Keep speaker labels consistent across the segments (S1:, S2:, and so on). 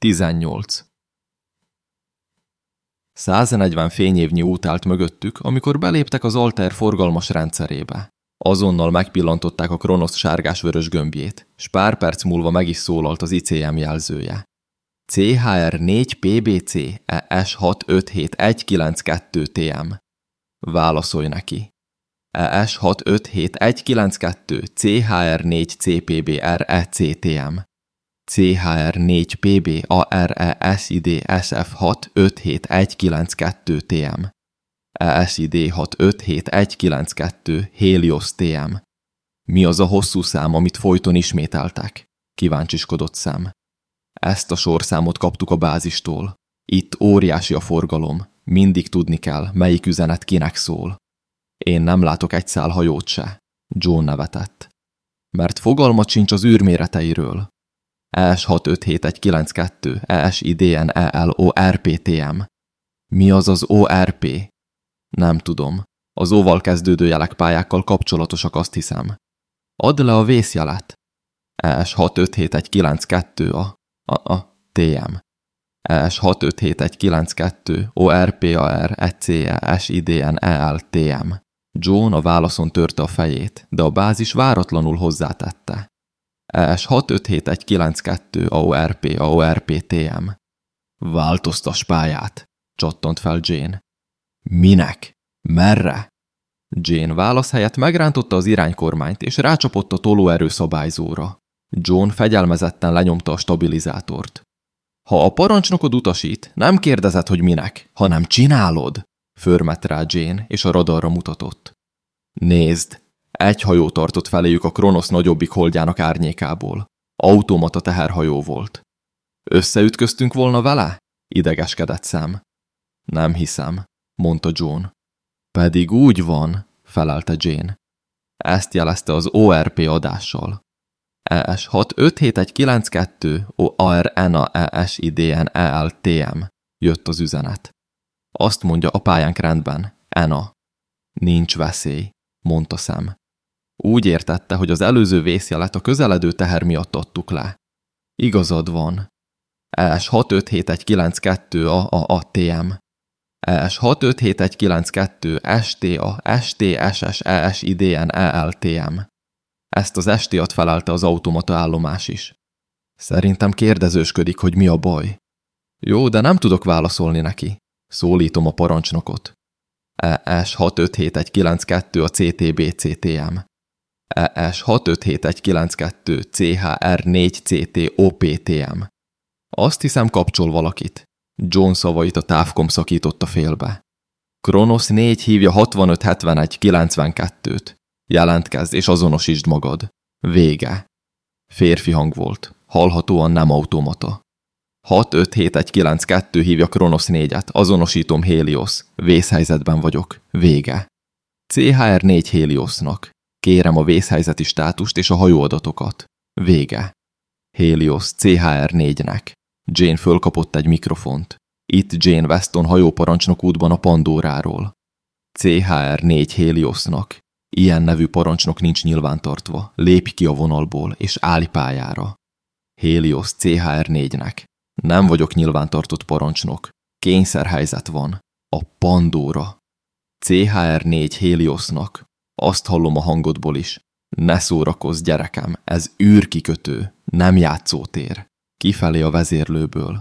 S1: 18. 140 fényévnyi út állt mögöttük, amikor beléptek az alter forgalmas rendszerébe. Azonnal megpillantották a Kronosz sárgás-vörös gömbjét, s pár perc múlva meg is szólalt az ICM jelzője. CHR 4 PBC ES 657192 TM. Válaszolj neki. ES 657192 CHR 4 CPBR ECTM. CHR 4 PB ARE SID SF 657192 TM. ESID 657192 Helios TM. Mi az a hosszú szám, amit folyton ismételtek? Kíváncsiskodott szem. Ezt a sorszámot kaptuk a bázistól. Itt óriási a forgalom. Mindig tudni kell, melyik üzenet kinek szól. Én nem látok egy szál hajót se. John nevetett. Mert fogalmat sincs az űrméreteiről. ES 657192, ES IDN EL ORPTM. Mi az az ORP? Nem tudom. Az óval kezdődő jelek pályákkal kapcsolatosak, azt hiszem. Add le a vészjelet. ES 657192 a, a, a TM. ES 657192 ORPAR ECE SIDN EL TM. John a válaszon törte a fejét, de a bázis váratlanul hozzátette. ES 657192 AORP AORP TM. Változtas pályát, csattant fel Jane. Minek? Merre? Jane válasz helyett megrántotta az iránykormányt, és rácsapott a tolóerő szabályzóra. John fegyelmezetten lenyomta a stabilizátort. Ha a parancsnokod utasít, nem kérdezed, hogy minek, hanem csinálod, förmett rá Jane, és a radarra mutatott. Nézd, egy hajó tartott feléjük a Kronosz nagyobbik holdjának árnyékából. Automata teherhajó volt. Összeütköztünk volna vele? Idegeskedett szem. Nem hiszem, mondta John. Pedig úgy van, felelte Jane. Ezt jelezte az ORP adással. ES 657192 ORNA ES IDN ELTM jött az üzenet. Azt mondja a pályánk rendben, ENA. Nincs veszély, mondta szem. Úgy értette, hogy az előző vészjelet a közeledő teher miatt adtuk le. Igazad van. ES 657192 a a a TM. ES 657192 STA STSS ES IDN ELTM. Ezt az ST-at felelte az automata állomás is. Szerintem kérdezősködik, hogy mi a baj. Jó, de nem tudok válaszolni neki. Szólítom a parancsnokot. ES 657192 a CTB-CTM. ES 657192 CHR4CT OPTM. Azt hiszem kapcsol valakit. John szavait a távkom szakította félbe. Kronos 4 hívja 6571 92-t. Jelentkezz és azonosítsd magad. Vége. Férfi hang volt. Hallhatóan nem automata. 657192 hívja Kronos 4-et. Azonosítom Helios. Vészhelyzetben vagyok. Vége. CHR 4 Heliosnak. Kérem a vészhelyzeti státust és a hajóadatokat. Vége. Helios CHR 4-nek. Jane fölkapott egy mikrofont. Itt Jane Weston hajóparancsnok útban a Pandóráról. CHR 4 Heliosnak. Ilyen nevű parancsnok nincs nyilvántartva. Lépj ki a vonalból, és állj pályára. Helios CHR 4-nek. Nem vagyok nyilvántartott parancsnok. Kényszerhelyzet van. A Pandóra. CHR 4 Heliosnak. Azt hallom a hangodból is. Ne szórakozz, gyerekem, ez űrkikötő, nem játszótér. Kifelé a vezérlőből.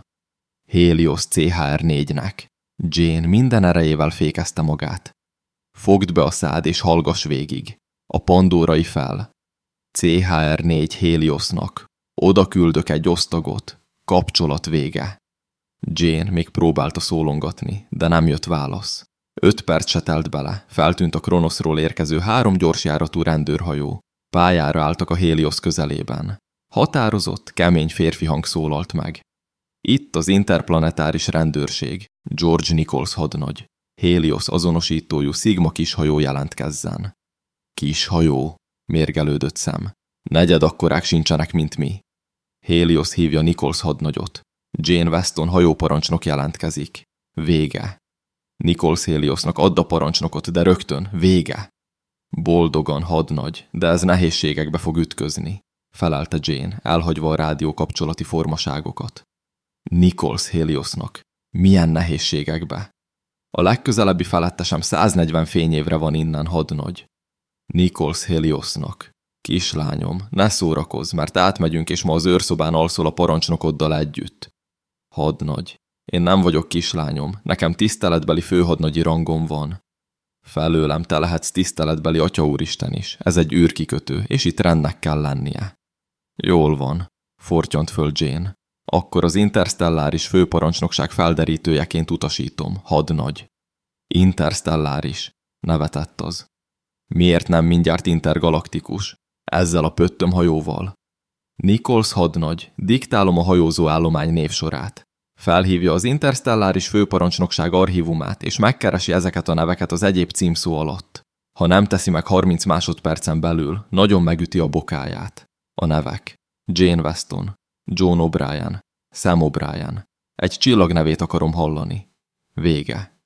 S1: Helios CHR 4-nek. Jane minden erejével fékezte magát. Fogd be a szád és hallgass végig. A pandórai fel. CHR 4 Heliosnak. Oda küldök egy osztagot. Kapcsolat vége. Jane még próbálta szólongatni, de nem jött válasz. Öt perc se telt bele, feltűnt a Kronoszról érkező három gyorsjáratú rendőrhajó. Pályára álltak a Helios közelében. Határozott, kemény férfi hang szólalt meg. Itt az interplanetáris rendőrség, George Nichols hadnagy. Helios azonosítójú Sigma kishajó jelentkezzen. Kishajó, mérgelődött szem. Negyed akkorák sincsenek, mint mi. Helios hívja Nichols hadnagyot. Jane Weston hajóparancsnok jelentkezik. Vége. Nichols Heliosnak add a parancsnokot, de rögtön, vége. Boldogan, hadnagy, de ez nehézségekbe fog ütközni, felelte Jane, elhagyva a rádió kapcsolati formaságokat. Nichols Heliosnak. Milyen nehézségekbe. A legközelebbi felettesem 140 fényévre van innen, hadnagy. Nichols Heliosnak. Kislányom, ne szórakozz, mert átmegyünk, és ma az őrszobán alszol a parancsnokoddal együtt. Hadnagy. Én nem vagyok kislányom, nekem tiszteletbeli főhadnagyi rangom van. Felőlem te lehetsz tiszteletbeli Atya Úristen is, ez egy űrkikötő, és itt rendnek kell lennie. Jól van, fortyant föl Jane. Akkor az interstelláris főparancsnokság felderítőjeként utasítom, hadnagy. Interstelláris, nevetett az. Miért nem mindjárt intergalaktikus? Ezzel a pöttömhajóval? Nichols hadnagy, diktálom a hajózó állomány névsorát. Felhívja az interstelláris főparancsnokság archívumát, és megkeresi ezeket a neveket az egyéb címszó alatt. Ha nem teszi meg 30 másodpercen belül, nagyon megüti a bokáját. A nevek. Jane Weston, John O'Brien, Sam O'Brien. Egy csillag nevét akarom hallani. Vége.